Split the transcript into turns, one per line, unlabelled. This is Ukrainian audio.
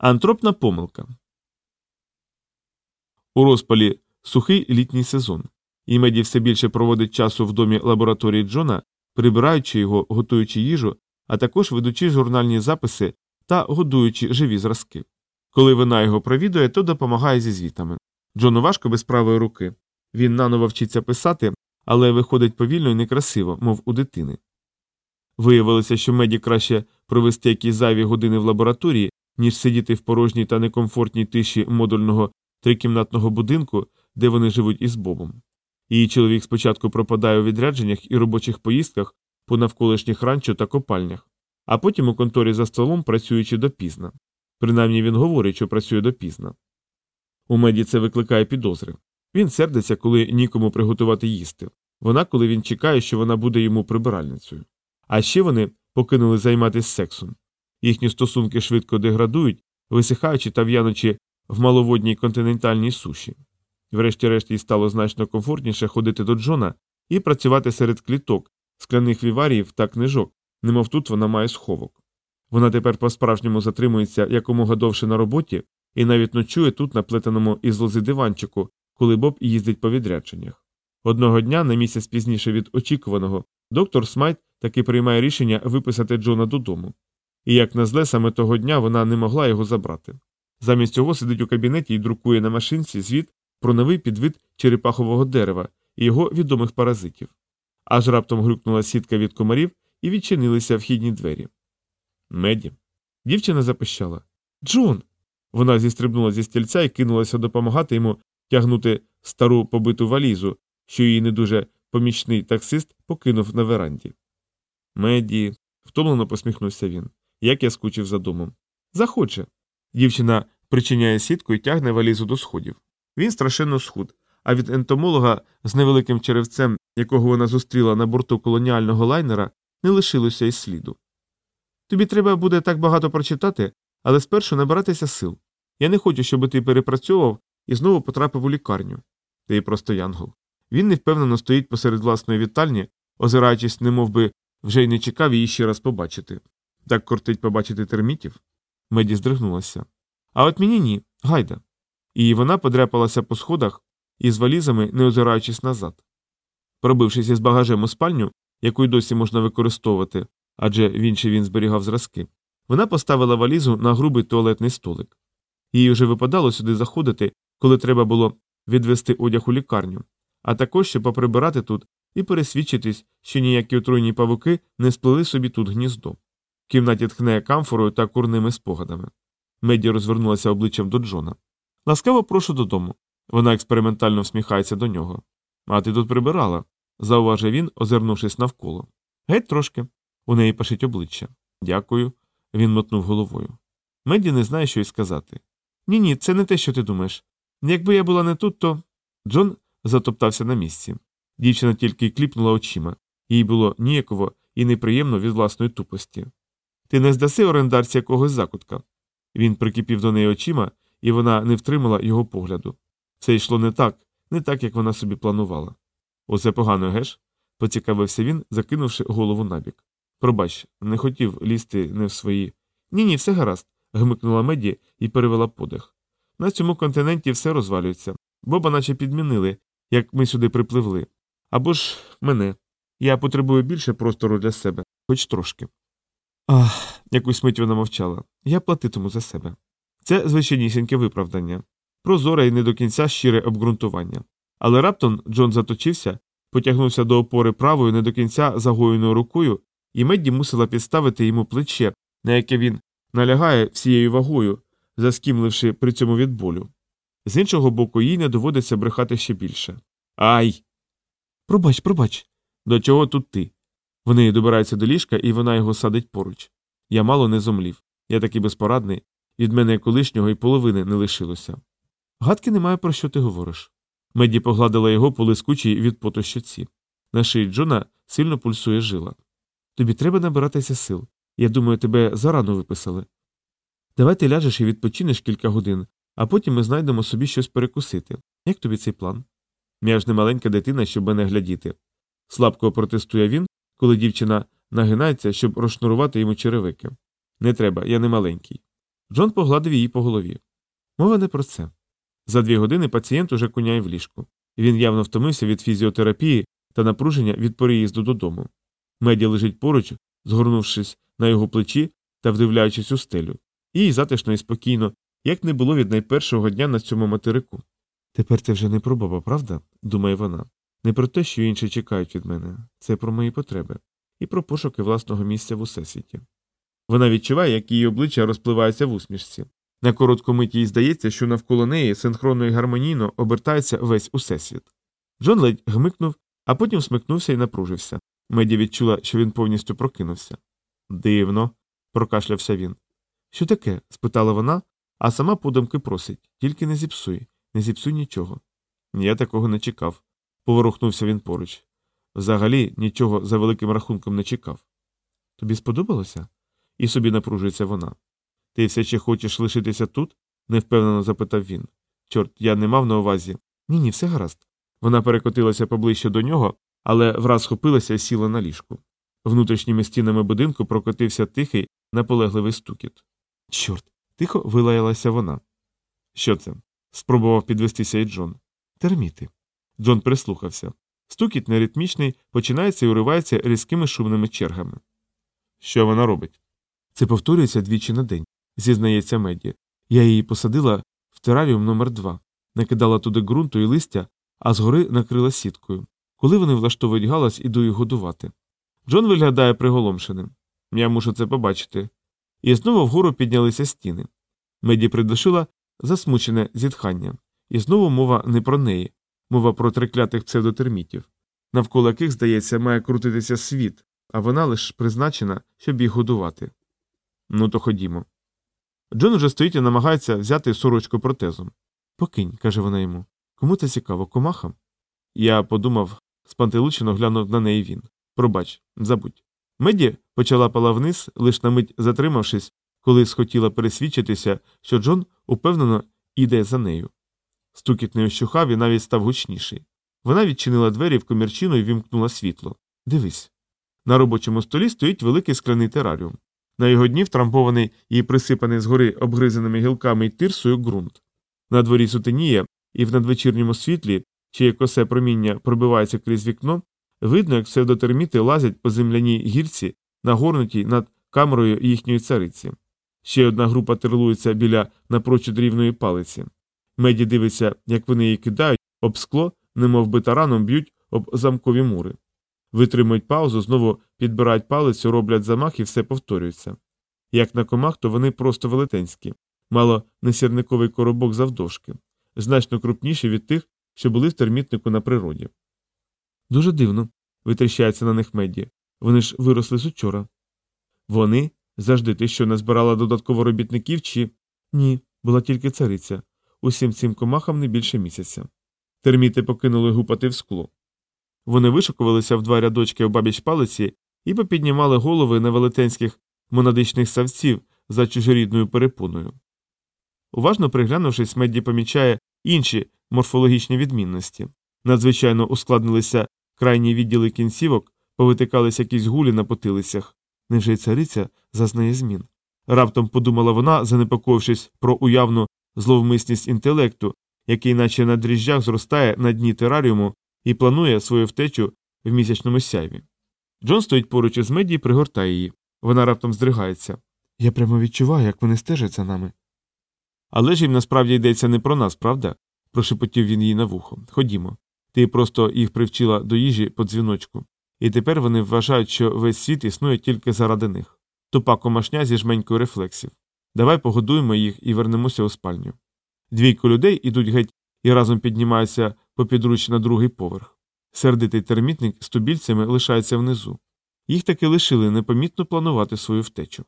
Антропна помилка. У розпалі сухий літній сезон. І Меді все більше проводить часу в домі лабораторії Джона, прибираючи його, готуючи їжу, а також ведучи журнальні записи та годуючи живі зразки. Коли вона його провідує, то допомагає зі звітами. Джону важко без правої руки. Він наново вчиться писати, але виходить повільно і некрасиво, мов у дитини. Виявилося, що меді краще провести якісь зайві години в лабораторії, ніж сидіти в порожній та некомфортній тиші модульного трикімнатного будинку, де вони живуть із Бобом. Її чоловік спочатку пропадає у відрядженнях і робочих поїздках по навколишніх ранчо та копальнях, а потім у конторі за столом працюючи допізна. Принаймні він говорить, що працює допізна. У меді це викликає підозри. Він сердиться, коли нікому приготувати їсти. Вона, коли він чекає, що вона буде йому прибиральницею. А ще вони покинули займатися сексом. Їхні стосунки швидко деградують, висихаючи та в'янучи в маловодній континентальній суші. Врешті-решт їй стало значно комфортніше ходити до Джона і працювати серед кліток, скляних віваріїв та книжок, немов тут вона має сховок. Вона тепер по-справжньому затримується якомога довше на роботі і навіть ночує тут на плетеному із лози диванчику, коли Боб їздить по відрядженнях. Одного дня, на місяць пізніше від очікуваного, доктор Смайт таки приймає рішення виписати Джона додому. І як на зле, саме того дня вона не могла його забрати. Замість цього сидить у кабінеті і друкує на машинці звіт про новий підвид черепахового дерева і його відомих паразитів. Аж раптом грюкнула сітка від комарів і відчинилися вхідні двері. Меді. Дівчина запищала Джон. Вона зістрибнула зі стільця і кинулася допомагати йому тягнути стару побиту валізу, що її не дуже помічний таксист покинув на веранді. Меді, втомлено посміхнувся він. Як я скучив за домом. Захоче. Дівчина причиняє сітку і тягне валізу до сходів. Він страшенно схуд, а від ентомолога з невеликим черевцем, якого вона зустріла на борту колоніального лайнера, не лишилося й сліду. Тобі треба буде так багато прочитати, але спершу набиратися сил. Я не хочу, щоб ти перепрацьовував і знову потрапив у лікарню. Ти просто янгол. Він невпевнено стоїть посеред власної вітальні, озираючись, немов би вже й не чекав її ще раз побачити. Так кортить побачити термітів. Меді здригнулася. А от мені ні, гайда. І вона подряпалася по сходах із валізами, не озираючись назад. Пробившись із багажем у спальню, яку й досі можна використовувати, адже в іншій він зберігав зразки, вона поставила валізу на грубий туалетний столик. Їй вже випадало сюди заходити, коли треба було відвести одяг у лікарню, а також щоб поприбирати тут і пересвідчитись, що ніякі отруйні павуки не сплели собі тут гніздо. Кімнаті тхне камфорою та курними спогадами. Меді розвернулася обличчям до Джона. Ласкаво прошу додому. Вона експериментально всміхається до нього. А ти тут прибирала, зауважив він, озирнувшись навколо. Геть трошки. У неї пашить обличчя. Дякую. Він мотнув головою. Меді не знає, що й сказати. Ні, ні, це не те, що ти думаєш. Якби я була не тут, то. Джон затоптався на місці. Дівчина тільки кліпнула очима. Їй було ніяково і неприємно від власної тупості. Ти не здаси орендарці якогось закутка. Він прикипів до неї очима, і вона не втримала його погляду. Це йшло не так, не так, як вона собі планувала. Оце погано, геш? поцікавився він, закинувши голову набік. Пробач, не хотів лізти не в свої. Ні, ні, все гаразд. гмикнула Меді і перевела подих. На цьому континенті все розвалюється. Боба наче підмінили, як ми сюди припливли. Або ж мене. Я потребую більше простору для себе, хоч трошки. Ах, якусь мить вона мовчала. Я платитиму за себе. Це звичайнісіньке виправдання, прозоре і не до кінця щире обґрунтування. Але раптом Джон заточився, потягнувся до опори правою не до кінця загоєною рукою, і Медді мусила підставити йому плече, на яке він налягає всією вагою, заскімливши при цьому від болю. З іншого боку, їй не доводиться брехати ще більше. Ай! Пробач, пробач. До чого тут ти? Вони добираються до ліжка, і вона його садить поруч. Я мало не зомлів. Я такий безпорадний, від мене колишнього і половини не лишилося. Гадки немає, про що ти говориш. Меді погладила його по лискучій від поту щоці. На шиї Джона сильно пульсує жила. Тобі треба набиратися сил. Я думаю, тебе зарано виписали. Давай ти ляжеш і відпочинеш кілька годин, а потім ми знайдемо собі щось перекусити. Як тобі цей план? Я ж не маленька дитина, щоб мене глядіти. Слабко протестує він, коли дівчина нагинається, щоб розшнурувати йому черевики. Не треба, я не маленький. Джон погладив її по голові. Мова не про це. За дві години пацієнт уже куняє в ліжку. Він явно втомився від фізіотерапії та напруження від переїзду додому. Меді лежить поруч, згорнувшись на його плечі та вдивляючись у стелю. Їй затишно і спокійно, як не було від найпершого дня на цьому материку. Тепер це вже не про правда? думає вона. Не про те, що інші чекають від мене, це про мої потреби і про пошуки власного місця в усесвіті. Вона відчуває, як її обличчя розпливається в усмішці. На коротку мить їй здається, що навколо неї синхронно і гармонійно обертається весь усесвіт. Джон ледь гмикнув, а потім смикнувся і напружився. Меді відчула, що він повністю прокинувся. Дивно, прокашлявся він. Що таке? спитала вона, а сама подумки просить тільки не зіпсуй, не зіпсуй нічого. Я такого не чекав. Поворухнувся він поруч. Взагалі нічого за великим рахунком не чекав. Тобі сподобалося? І собі напружується вона. Ти все ще хочеш лишитися тут? невпевнено запитав він. Чорт, я не мав на увазі. Ні, ні, все гаразд. Вона перекотилася поближче до нього, але враз схопилася і сіла на ліжку. Внутрішніми стінами будинку прокотився тихий, наполегливий стукіт. Чорт, тихо вилаялася вона. Що це? спробував підвестися і Джон. Терміти. Джон прислухався. Стукіт неритмічний, починається і уривається різкими шумними чергами. Що вона робить? Це повторюється двічі на день, зізнається Меді. Я її посадила в тераріум номер 2 накидала туди ґрунту і листя, а згори накрила сіткою. Коли вони влаштовують галас, іду їх годувати. Джон виглядає приголомшеним. Я мушу це побачити. І знову вгору піднялися стіни. Меді придушила засмучене зітхання, і знову мова не про неї, мова про триклятих псевдотермітів, навколо яких, здається, має крутитися світ, а вона лише призначена, щоб їх годувати. Ну, то ходімо. Джон уже стоїть і намагається взяти сорочку протезом. Покинь, каже вона йому. Кому це цікаво, комахам? Я подумав, спантеличено глянув на неї він. Пробач, забудь. Меді почала пала вниз, лиш на мить затримавшись, коли схотіла пересвідчитися, що Джон упевнено іде за нею. Стукіт не ощухав і навіть став гучніший. Вона відчинила двері в комірчину і вімкнула світло. Дивись. На робочому столі стоїть великий скляний тераріум. На його дні втрамбований і присипаний згори обгризаними гілками й тирсою ґрунт. На дворі сутеніє, і в надвечірньому світлі, чиє косе проміння пробивається крізь вікно, видно, як псевдотерміти лазять по земляній гірці, нагорнутій над камерою їхньої цариці. Ще одна група терлується біля напрочуд рівної палиці. Меді дивиться, як вони її кидають, об скло, немов би тараном б'ють об замкові мури. Витримують паузу, знову підбирають палицю, роблять замах і все повторюється. Як на комах, то вони просто велетенські, мало не сірниковий коробок завдовжки, значно крупніші від тих, що були в термітнику на природі. Дуже дивно, витріщається на них Меді. Вони ж виросли з учора. Вони? Завжди ти що не збирала додатково робітників чи. Ні, була тільки цариця. Усім цим комахам не більше місяця. Терміти покинули гупати в скло. Вони вишукувалися в два рядочки обабіч палиці і попіднімали голови на велетенських монадичних савців за чужорідною перепоною. Уважно приглянувшись, Медді помічає інші морфологічні відмінності. Надзвичайно ускладнилися крайні відділи кінцівок, повитикалися якісь гулі на потилицях. Невже й цариця зазнає змін? Раптом подумала вона, занепокоївшись про уявну зловмисність інтелекту, який, наче на дріжджах, зростає на дні тераріуму і планує свою втечу в місячному сяйві. Джон стоїть поруч із Меді і пригортає її. Вона раптом здригається. Я прямо відчуваю, як вони стежать за нами. Але ж їм насправді йдеться не про нас, правда? прошепотів він їй на вухо. Ходімо. Ти просто їх привчила до їжі по дзвіночку, і тепер вони вважають, що весь світ існує тільки заради них. Тупа комашня зі жменькою рефлексів. Давай погодуємо їх і вернемося у спальню. Двійко людей ідуть геть і разом піднімаються попідруч на другий поверх. Сердитий термітник з тубільцями лишається внизу. Їх таки лишили непомітно планувати свою втечу.